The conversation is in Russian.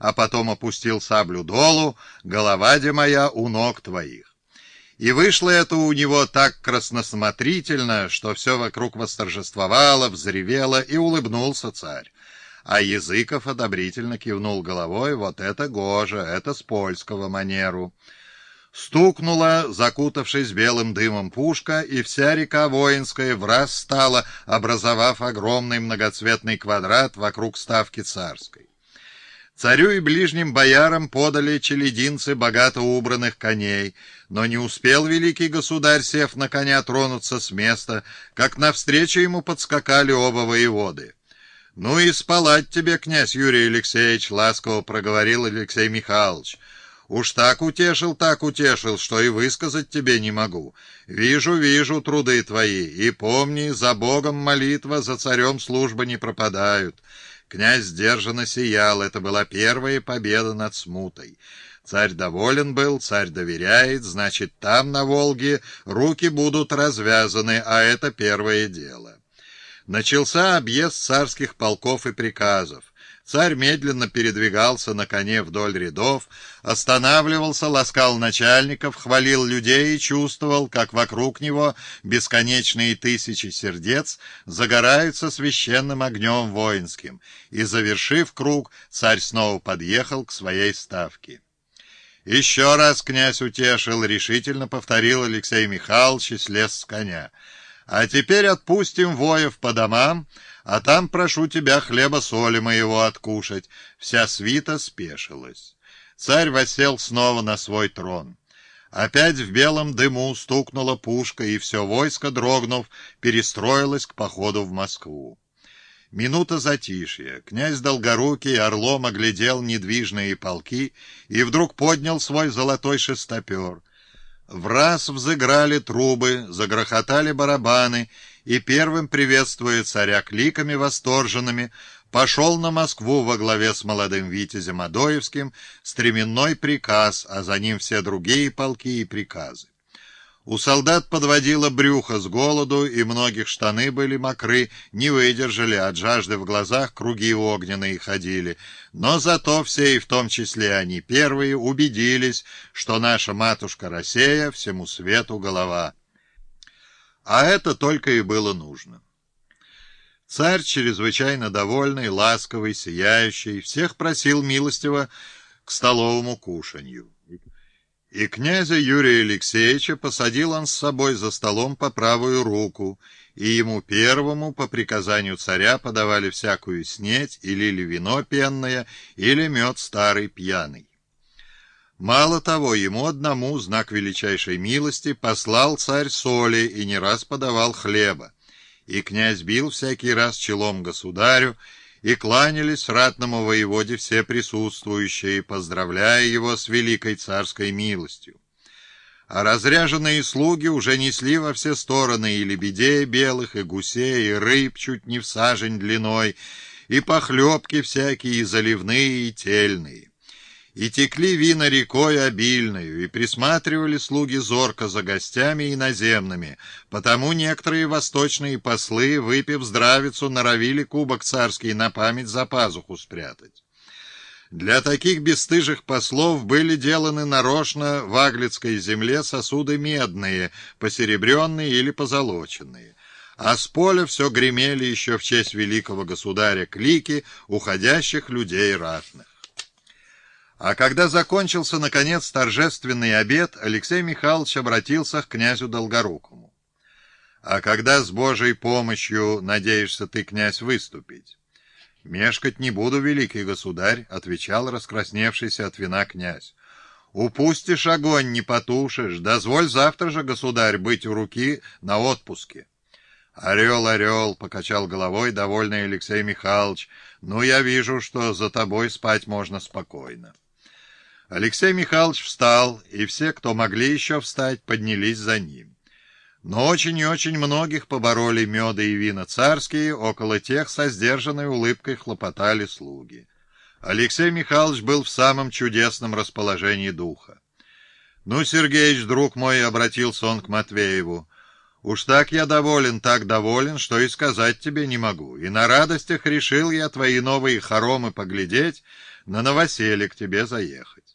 а потом опустил саблю долу, голова де моя у ног твоих. И вышло это у него так красносмотрительно, что все вокруг восторжествовало, взревело, и улыбнулся царь. А Языков одобрительно кивнул головой, вот это гоже, это с польского манеру. Стукнула, закутавшись белым дымом пушка, и вся река воинская враз стала, образовав огромный многоцветный квадрат вокруг ставки царской. Царю и ближним боярам подали челединцы богато убранных коней, но не успел великий государь, сев на коня, тронуться с места, как навстречу ему подскакали оба воеводы. — Ну и спалать тебе, князь Юрий Алексеевич, — ласково проговорил Алексей Михайлович. — Уж так утешил, так утешил, что и высказать тебе не могу. Вижу, вижу труды твои, и помни, за Богом молитва, за царем служба не пропадают. Князь сдержанно сиял, это была первая победа над смутой. Царь доволен был, царь доверяет, значит, там, на Волге, руки будут развязаны, а это первое дело. Начался объезд царских полков и приказов. Царь медленно передвигался на коне вдоль рядов, останавливался, ласкал начальников, хвалил людей и чувствовал, как вокруг него бесконечные тысячи сердец загораются священным огнем воинским, и, завершив круг, царь снова подъехал к своей ставке. «Еще раз князь утешил», — решительно повторил Алексей Михайлович и слез с коня. «А теперь отпустим воев по домам, а там прошу тебя хлеба-соли моего откушать». Вся свита спешилась. Царь восел снова на свой трон. Опять в белом дыму стукнула пушка, и все войско, дрогнув, перестроилось к походу в Москву. Минута затишья. Князь Долгорукий орлом оглядел недвижные полки и вдруг поднял свой золотой шестопер. В раз взыграли трубы, загрохотали барабаны, и первым, приветствуя царя кликами восторженными, пошел на Москву во главе с молодым витязем Адоевским стременной приказ, а за ним все другие полки и приказы. У солдат подводило брюхо с голоду, и многих штаны были мокры, не выдержали, от жажды в глазах круги огненные ходили. Но зато все, и в том числе они первые, убедились, что наша матушка Россия всему свету голова. А это только и было нужно. Царь, чрезвычайно довольный, ласковый, сияющий, всех просил милостиво к столовому кушанью. И князя Юрия Алексеевича посадил он с собой за столом по правую руку, и ему первому по приказанию царя подавали всякую снеть и лили вино пенное или мед старый пьяный. Мало того, ему одному, знак величайшей милости, послал царь соли и не раз подавал хлеба, и князь бил всякий раз челом государю, и кланялись ратному воеводе все присутствующие, поздравляя его с великой царской милостью. А разряженные слуги уже несли во все стороны и лебедей белых, и гусей, и рыб чуть не в сажень длиной, и похлебки всякие, и заливные, и тельные. И текли вина рекой обильную, и присматривали слуги зорко за гостями иноземными, потому некоторые восточные послы, выпив здравицу, норовили кубок царский на память за пазуху спрятать. Для таких бесстыжих послов были деланы нарочно в Аглицкой земле сосуды медные, посеребренные или позолоченные. А с поля все гремели еще в честь великого государя клики уходящих людей ратных. А когда закончился, наконец, торжественный обед, Алексей Михайлович обратился к князю Долгорукому. «А когда с Божьей помощью надеешься ты, князь, выступить?» «Мешкать не буду, великий государь», — отвечал раскрасневшийся от вина князь. «Упустишь огонь, не потушишь. Дозволь завтра же, государь, быть у руки на отпуске». «Орел, орел!» — покачал головой довольный Алексей Михайлович. «Ну, я вижу, что за тобой спать можно спокойно». Алексей Михайлович встал, и все, кто могли еще встать, поднялись за ним. Но очень и очень многих побороли меда и вина царские, около тех со сдержанной улыбкой хлопотали слуги. Алексей Михайлович был в самом чудесном расположении духа. «Ну, Сергеич, друг мой», — обратился он к Матвееву, — «уж так я доволен, так доволен, что и сказать тебе не могу. И на радостях решил я твои новые хоромы поглядеть, на новоселье к тебе заехать.